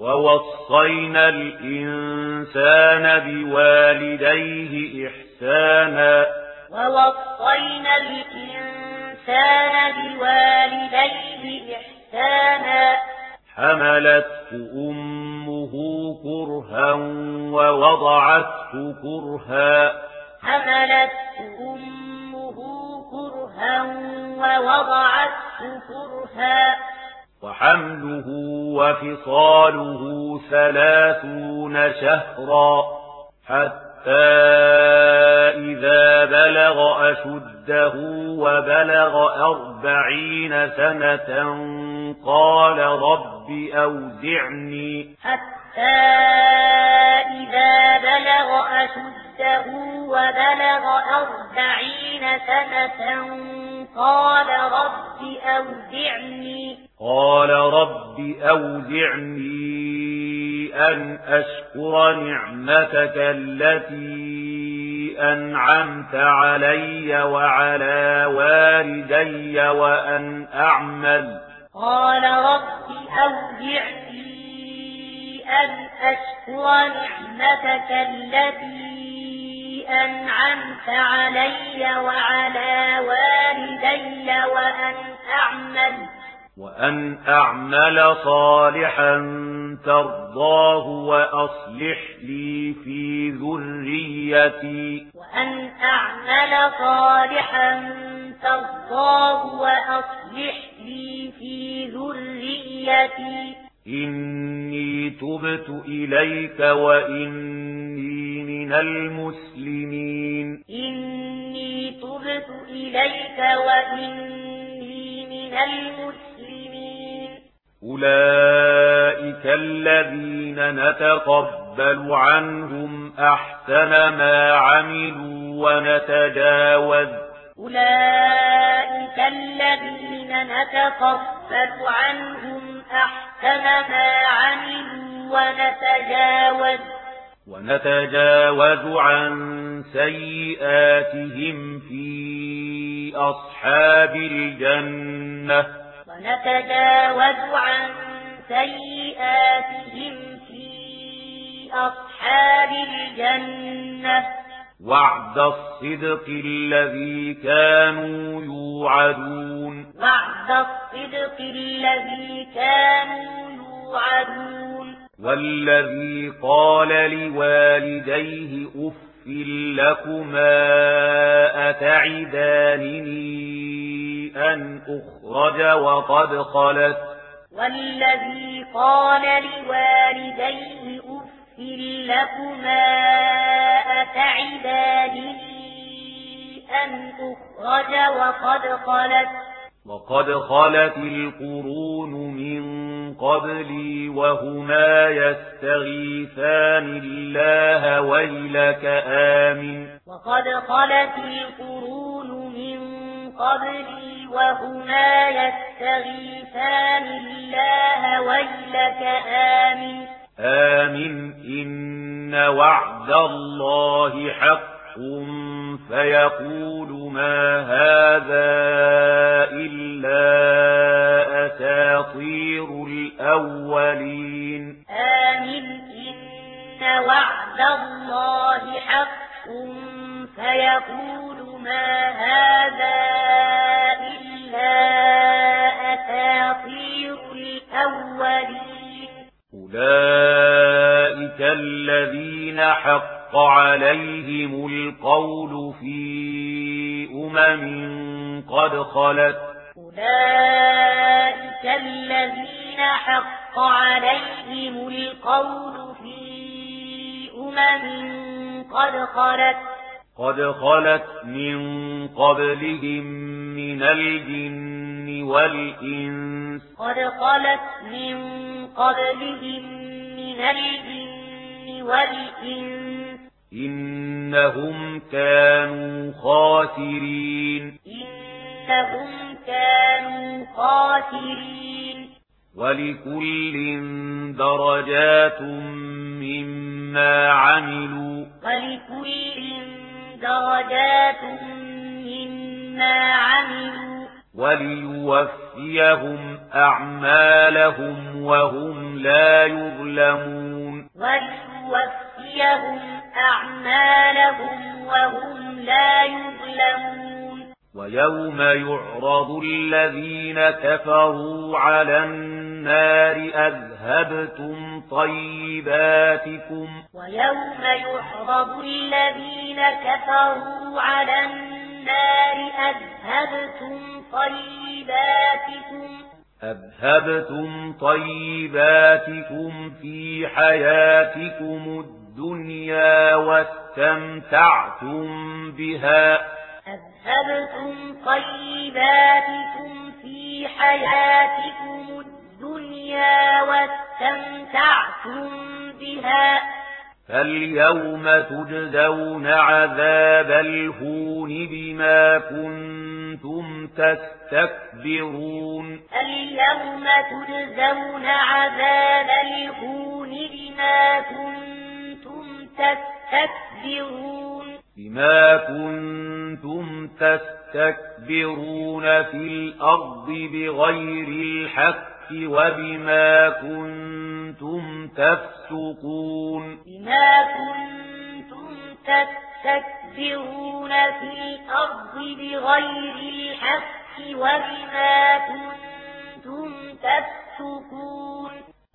ووصينا الإنسان بوالديه إحسانا. ووصينا الإنسان بوالديه إحسانا. حملته أمه كرها ووضعته كرها. حملته أمه كرها ووضعته كرها. وحمله وفصاله ثلاثون شهرا حتى إذا بلغ أشده وبلغ أربعين سنة قال رب أوزعني حتى إذا بلغ أشده وبلغ أربعين سنة قال رب أودعني. قال رب أودعني أن أشكر نعمتك التي أنعمت علي وعلى والدي وأن أعمل. قال رب أودعني أن أشكر نعمتك التي أنعمت علي وعلى والدي وأن أعمل. وأن أعمل صالحا ترضاه وأصلح لي في ذريتي. وأن أعمل صالحا ترضاه وأصلح لي في ذريتي. إني تبت إليك وإني من المسلمين. إني تبت إليك وإني من المسلمين. أولئك الذين نتقبل عنهم أحسن ما عملوا ونتجاوز. أولئك الذين نتقبل عنهم أحسن ما عملوا ونتجاوز. ونتجاوز عن سيئاتهم في أصحاب الجنة. ونتجاوز عن سيئاتهم في أصحاب الجنة. وعد الصدق الذي كانوا يوعدون. وعد الصدق الذي كانوا يوعدون. والذي قال لوالديه أف لكما أتعدانني أن أخرج وقد خلت والذي قال لوالديه أف لكما أتعدانني أن أخرج وقد خلت وقد خلت القرون من قبلي وهما يستغيثان الله ويلك آمن. وقد خلت القرون من قبلي وهما يستغيثان الله ويلك آمن. آمن إن وعد الله حق فيقول ما هذا يقول ما هذا إلا أساطير الأولين. أولئك الذين حق عليهم القول في أمم قد خلت. أولئك الذين حق عليهم القول في أمم قد خلت. قد خلت من قبلهم من الجن والإنس قد خلت من قبلهم من الجن والإنس إنهم كانوا خاسرين إنهم كانوا خاسرين ولكل درجات مما عملوا ولكل درجات مما عملوا. وليوفيهم أعمالهم وهم لا يظلمون. وليوفيهم أعمالهم وهم لا يظلمون. ويوم يعرض الذين كفروا على النار النار أذهبتم طيباتكم ويوم يحرض الذين كفروا على النار أذهبتم طيباتكم أذهبتم طيباتكم في حياتكم الدنيا واستمتعتم بها أذهبتم طيباتكم في حياتكم واستمتعتم بها فاليوم تجزون عذاب الهون بما كنتم تستكبرون اليوم تجزون عذاب الهون بما كنتم تستكبرون بما كنتم تستكبرون في الأرض بغير الحق الْحَقِّ وَبِمَا كُنْتُمْ تَفْسُقُونَ. بِمَا كُنْتُمْ تَسْتَكْبِرُونَ فِي الْأَرْضِ بِغَيْرِ الْحَقِّ وَبِمَا كُنْتُمْ تَفْسُقُونَ.